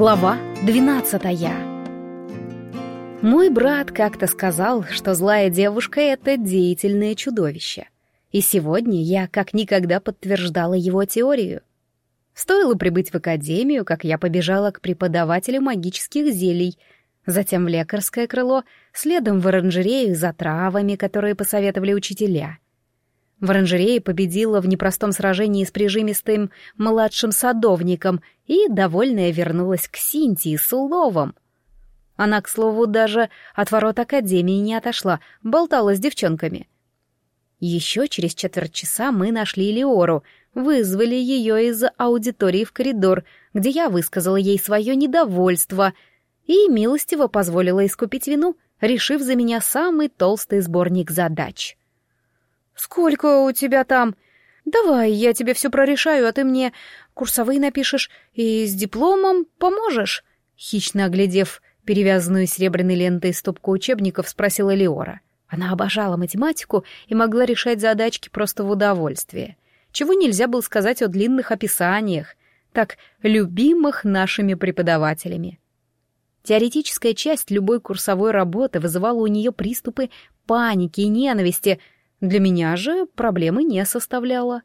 Глава двенадцатая Мой брат как-то сказал, что злая девушка — это деятельное чудовище. И сегодня я как никогда подтверждала его теорию. Стоило прибыть в академию, как я побежала к преподавателю магических зелий, затем в лекарское крыло, следом в оранжерею за травами, которые посоветовали учителя — в оранжерее победила в непростом сражении с прижимистым младшим садовником и, довольная, вернулась к Синтии с уловом. Она, к слову, даже от ворот Академии не отошла, болтала с девчонками. Еще через четверть часа мы нашли Леору, вызвали ее из аудитории в коридор, где я высказала ей свое недовольство и милостиво позволила искупить вину, решив за меня самый толстый сборник задач. «Сколько у тебя там?» «Давай, я тебе все прорешаю, а ты мне курсовые напишешь и с дипломом поможешь?» Хищно оглядев перевязанную серебряной лентой стопку учебников, спросила Леора. Она обожала математику и могла решать задачки просто в удовольствие. Чего нельзя было сказать о длинных описаниях, так любимых нашими преподавателями. Теоретическая часть любой курсовой работы вызывала у нее приступы паники и ненависти — для меня же проблемы не составляло.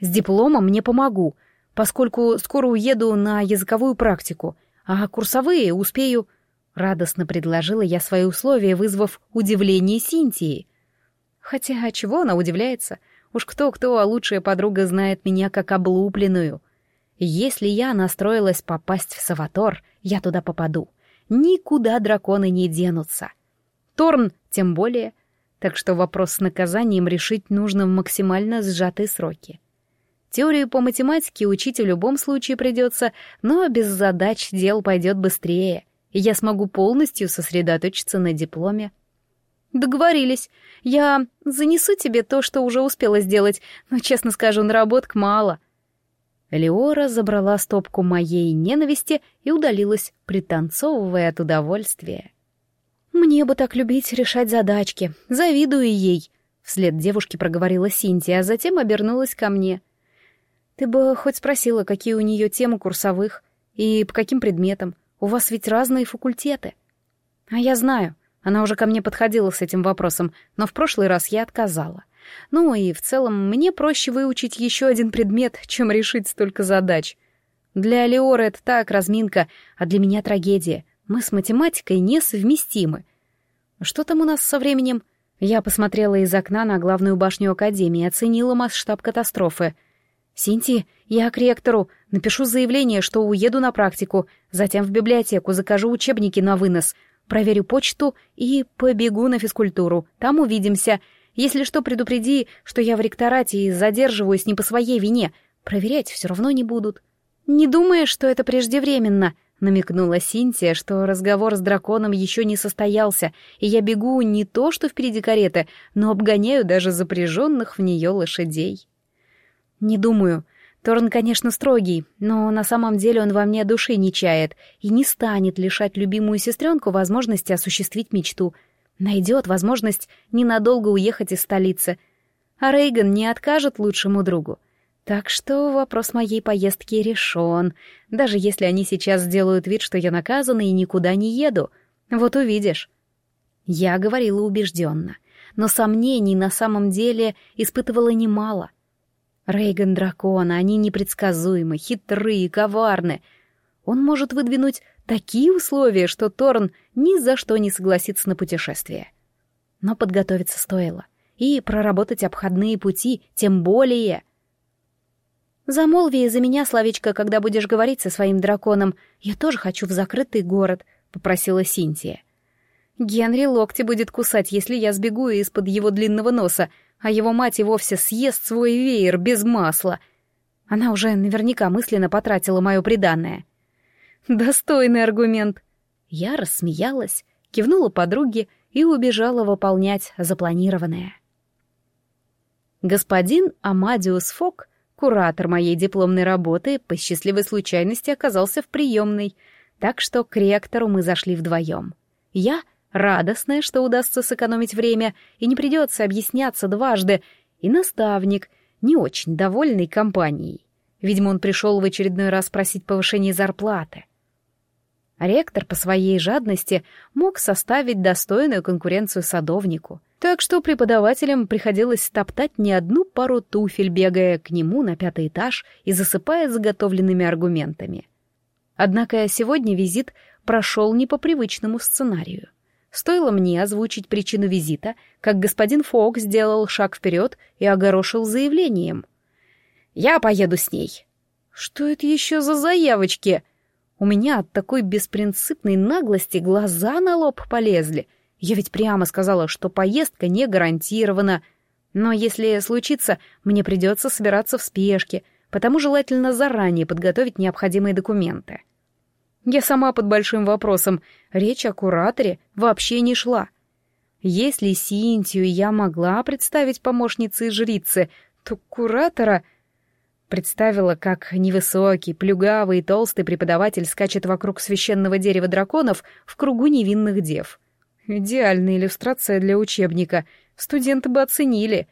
С дипломом не помогу, поскольку скоро уеду на языковую практику, а курсовые успею... Радостно предложила я свои условия, вызвав удивление Синтии. Хотя чего она удивляется? Уж кто-кто, а лучшая подруга знает меня как облупленную. Если я настроилась попасть в Саватор, я туда попаду. Никуда драконы не денутся. Торн тем более так что вопрос с наказанием решить нужно в максимально сжатые сроки. Теорию по математике учить в любом случае придется, но без задач дел пойдет быстрее, и я смогу полностью сосредоточиться на дипломе. Договорились. Я занесу тебе то, что уже успела сделать, но, честно скажу, наработок мало. Леора забрала стопку моей ненависти и удалилась, пританцовывая от удовольствия. «Мне бы так любить решать задачки. Завидую ей», — вслед девушке проговорила Синтия, а затем обернулась ко мне. «Ты бы хоть спросила, какие у нее темы курсовых и по каким предметам. У вас ведь разные факультеты». «А я знаю. Она уже ко мне подходила с этим вопросом, но в прошлый раз я отказала. Ну и в целом мне проще выучить еще один предмет, чем решить столько задач. Для Леоры это так, разминка, а для меня трагедия. Мы с математикой несовместимы. Что там у нас со временем? Я посмотрела из окна на главную башню Академии и оценила масштаб катастрофы. «Синти, я к ректору. Напишу заявление, что уеду на практику, затем в библиотеку закажу учебники на вынос, проверю почту и побегу на физкультуру. Там увидимся. Если что, предупреди, что я в ректорате и задерживаюсь не по своей вине. Проверять все равно не будут. Не думая, что это преждевременно», Намекнула Синтия, что разговор с драконом еще не состоялся, и я бегу не то что впереди кареты, но обгоняю даже запряженных в нее лошадей. Не думаю. Торн, конечно, строгий, но на самом деле он во мне души не чает и не станет лишать любимую сестренку возможности осуществить мечту. Найдет возможность ненадолго уехать из столицы. А Рейган не откажет лучшему другу. Так что вопрос моей поездки решен, даже если они сейчас сделают вид, что я наказана и никуда не еду. Вот увидишь. Я говорила убежденно, но сомнений на самом деле испытывала немало. Рейган дракона, они непредсказуемы, хитры и коварны. Он может выдвинуть такие условия, что Торн ни за что не согласится на путешествие. Но подготовиться стоило. И проработать обходные пути тем более — Замолви за меня словечко, когда будешь говорить со своим драконом. Я тоже хочу в закрытый город», — попросила Синтия. «Генри локти будет кусать, если я сбегу из-под его длинного носа, а его мать и вовсе съест свой веер без масла. Она уже наверняка мысленно потратила мое преданное». «Достойный аргумент». Я рассмеялась, кивнула подруге и убежала выполнять запланированное. Господин Амадиус Фок Куратор моей дипломной работы по счастливой случайности оказался в приемной, так что к ректору мы зашли вдвоем. Я, радостная, что удастся сэкономить время и не придется объясняться дважды, и наставник, не очень довольный компанией. Видимо, он пришел в очередной раз просить повышения зарплаты. Ректор по своей жадности мог составить достойную конкуренцию садовнику, так что преподавателям приходилось топтать не одну пару туфель, бегая к нему на пятый этаж и засыпая заготовленными аргументами. Однако сегодня визит прошел не по привычному сценарию. Стоило мне озвучить причину визита, как господин Фок сделал шаг вперед и огорошил заявлением. «Я поеду с ней». «Что это еще за заявочки?» У меня от такой беспринципной наглости глаза на лоб полезли. Я ведь прямо сказала, что поездка не гарантирована. Но если случится, мне придется собираться в спешке, потому желательно заранее подготовить необходимые документы. Я сама под большим вопросом. Речь о кураторе вообще не шла. Если Синтию я могла представить помощницей жрицы, то куратора Представила, как невысокий, плюгавый и толстый преподаватель скачет вокруг священного дерева драконов в кругу невинных дев. Идеальная иллюстрация для учебника. Студенты бы оценили.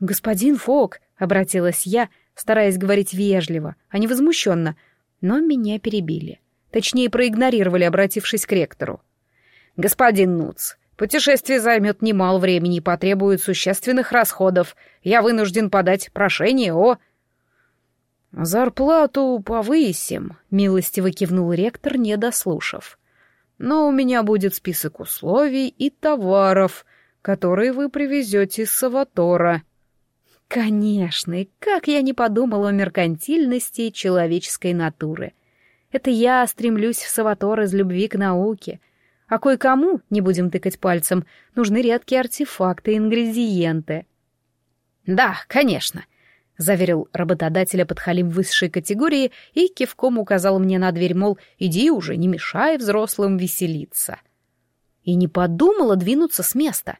«Господин Фок», — обратилась я, стараясь говорить вежливо, а не возмущенно, но меня перебили. Точнее, проигнорировали, обратившись к ректору. «Господин Нуц, путешествие займет немало времени и потребует существенных расходов. Я вынужден подать прошение о...» «Зарплату повысим», — милостиво кивнул ректор, не дослушав. «Но у меня будет список условий и товаров, которые вы привезете из Саватора». «Конечно, и как я не подумала о меркантильности человеческой натуры. Это я стремлюсь в Саватор из любви к науке, а кое-кому, не будем тыкать пальцем, нужны редкие артефакты и ингредиенты». «Да, конечно», — заверил работодателя подхалим высшей категории и кивком указал мне на дверь, мол, иди уже, не мешай взрослым веселиться. И не подумала двинуться с места.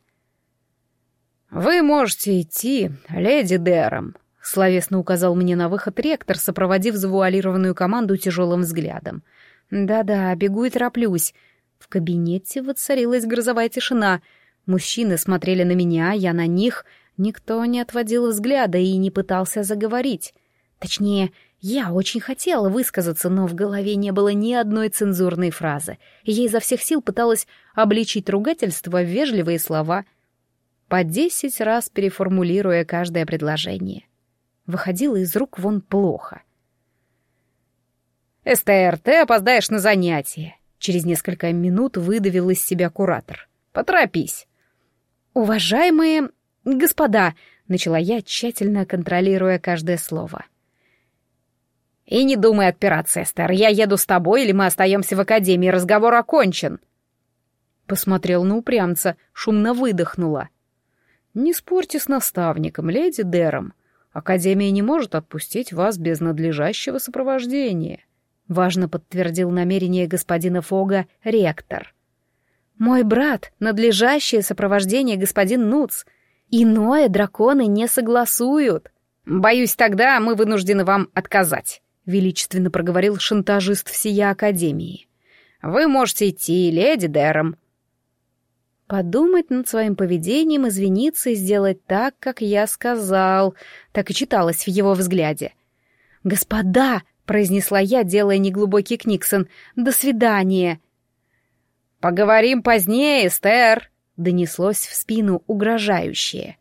«Вы можете идти, леди Дэром», — словесно указал мне на выход ректор, сопроводив завуалированную команду тяжелым взглядом. «Да-да, бегу и тороплюсь». В кабинете воцарилась грозовая тишина. Мужчины смотрели на меня, я на них — Никто не отводил взгляда и не пытался заговорить. Точнее, я очень хотела высказаться, но в голове не было ни одной цензурной фразы, я изо всех сил пыталась обличить ругательство в вежливые слова, по десять раз переформулируя каждое предложение. Выходило из рук вон плохо. «Эстер, ты опоздаешь на занятие!» Через несколько минут выдавил из себя куратор. «Поторопись!» «Уважаемые «Господа!» — начала я, тщательно контролируя каждое слово. «И не думай отпираться, Эстер. Я еду с тобой, или мы остаемся в академии. Разговор окончен». Посмотрел на упрямца, шумно выдохнула. «Не спорьте с наставником, леди Дером. Академия не может отпустить вас без надлежащего сопровождения», — важно подтвердил намерение господина Фога ректор. «Мой брат, надлежащее сопровождение господин Нуц», Иное драконы не согласуют. Боюсь, тогда мы вынуждены вам отказать, величественно проговорил шантажист всея Академии. Вы можете идти, леди Дэром. Подумать над своим поведением, извиниться и сделать так, как я сказал. Так и читалось в его взгляде. «Господа!» — произнесла я, делая неглубокий книксон. «До свидания!» «Поговорим позднее, Эстер!» Донеслось в спину угрожающее.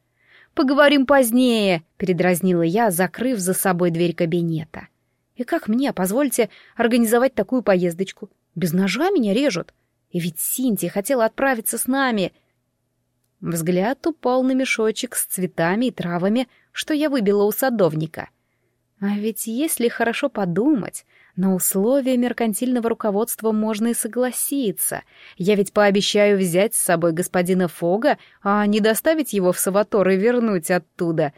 «Поговорим позднее», — передразнила я, закрыв за собой дверь кабинета. «И как мне, позвольте, организовать такую поездочку? Без ножа меня режут. И ведь Синтия хотела отправиться с нами». Взгляд упал на мешочек с цветами и травами, что я выбила у садовника. А ведь если хорошо подумать, на условия меркантильного руководства можно и согласиться. Я ведь пообещаю взять с собой господина Фога, а не доставить его в Саватор и вернуть оттуда.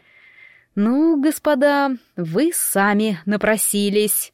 Ну, господа, вы сами напросились.